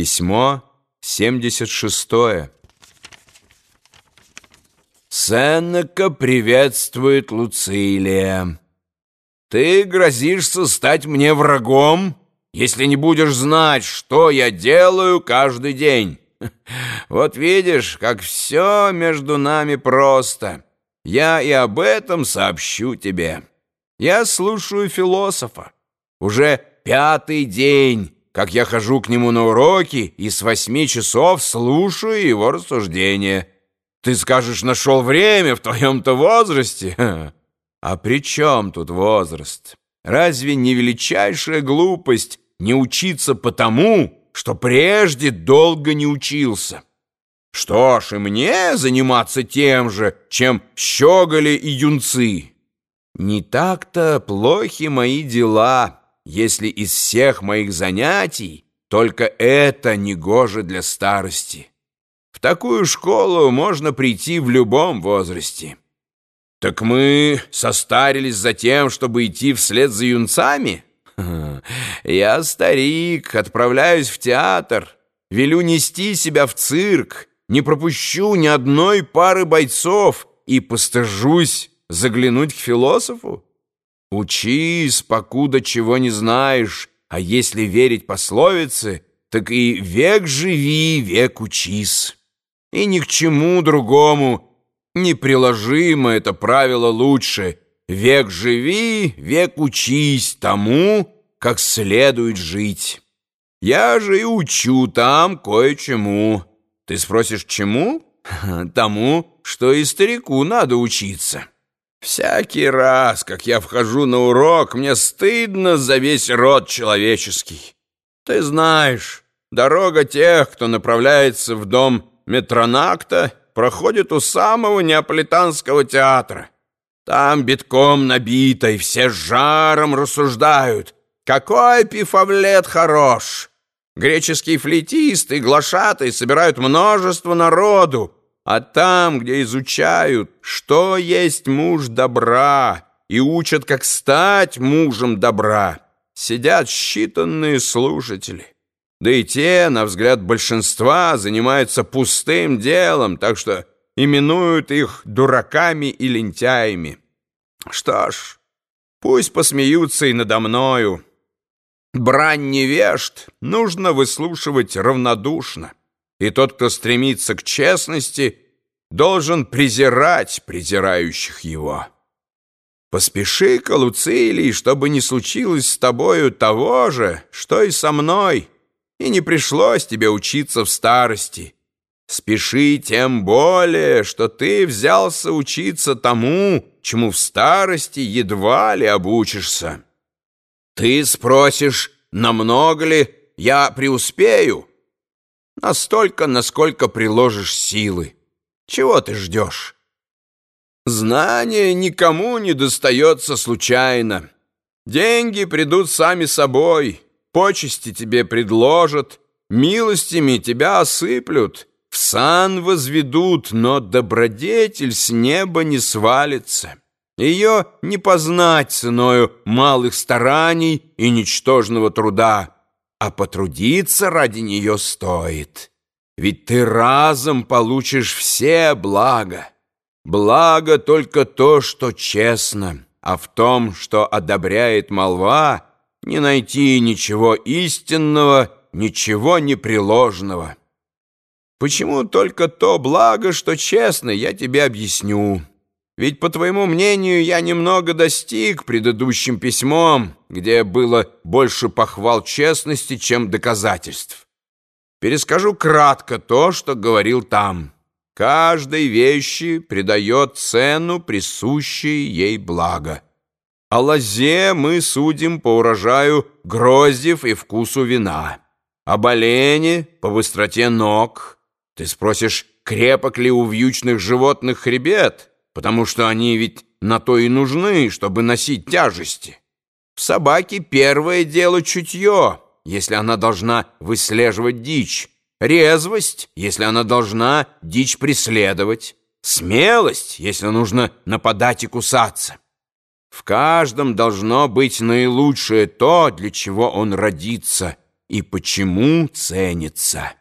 Письмо 76. Сенека приветствует Луцилия. Ты грозишься стать мне врагом, если не будешь знать, что я делаю каждый день. Вот видишь, как все между нами просто. Я и об этом сообщу тебе. Я слушаю философа. Уже пятый день как я хожу к нему на уроки и с восьми часов слушаю его рассуждения. Ты скажешь, нашел время в твоем-то возрасте? А при чем тут возраст? Разве не величайшая глупость не учиться потому, что прежде долго не учился? Что ж, и мне заниматься тем же, чем щеголи и юнцы. Не так-то плохи мои дела» если из всех моих занятий только это негоже для старости. В такую школу можно прийти в любом возрасте. Так мы состарились за тем, чтобы идти вслед за юнцами? Я старик, отправляюсь в театр, велю нести себя в цирк, не пропущу ни одной пары бойцов и постыжусь заглянуть к философу? Учись, покуда чего не знаешь, а если верить пословице, так и век живи, век учись. И ни к чему другому неприложимо это правило лучше. Век живи, век учись тому, как следует жить. Я же и учу там кое-чему. Ты спросишь, чему? Тому, что и старику надо учиться». Всякий раз, как я вхожу на урок, мне стыдно за весь род человеческий. Ты знаешь, дорога тех, кто направляется в дом Метронакта, проходит у самого Неаполитанского театра. Там битком набито, и все жаром рассуждают. Какой пифавлет хорош! Греческие флейтисты и глашатые собирают множество народу, а там, где изучают, что есть муж добра, и учат, как стать мужем добра, сидят считанные слушатели. Да и те, на взгляд большинства, занимаются пустым делом, так что именуют их дураками и лентяями. Что ж, пусть посмеются и надо мною. Брань невежд нужно выслушивать равнодушно и тот, кто стремится к честности, должен презирать презирающих его. Поспеши-ка, Луцилий, чтобы не случилось с тобою того же, что и со мной, и не пришлось тебе учиться в старости. Спеши тем более, что ты взялся учиться тому, чему в старости едва ли обучишься. Ты спросишь, намного ли я преуспею? Настолько, насколько приложишь силы. Чего ты ждешь? Знание никому не достается случайно. Деньги придут сами собой, почести тебе предложат, милостями тебя осыплют, в сан возведут, но добродетель с неба не свалится. Ее не познать ценою малых стараний и ничтожного труда а потрудиться ради нее стоит. Ведь ты разом получишь все блага. Благо только то, что честно, а в том, что одобряет молва, не найти ничего истинного, ничего непреложного. Почему только то благо, что честно, я тебе объясню. Ведь, по твоему мнению, я немного достиг предыдущим письмом, где было больше похвал честности, чем доказательств. Перескажу кратко то, что говорил там. Каждой вещи придает цену, присущей ей благо. О лозе мы судим по урожаю гроздев и вкусу вина. Об олене по быстроте ног. Ты спросишь, крепок ли у вьючных животных хребет? Потому что они ведь на то и нужны, чтобы носить тяжести. В собаке первое дело чутье, если она должна выслеживать дичь, резвость, если она должна дичь преследовать, смелость, если нужно нападать и кусаться. В каждом должно быть наилучшее то, для чего он родится, и почему ценится.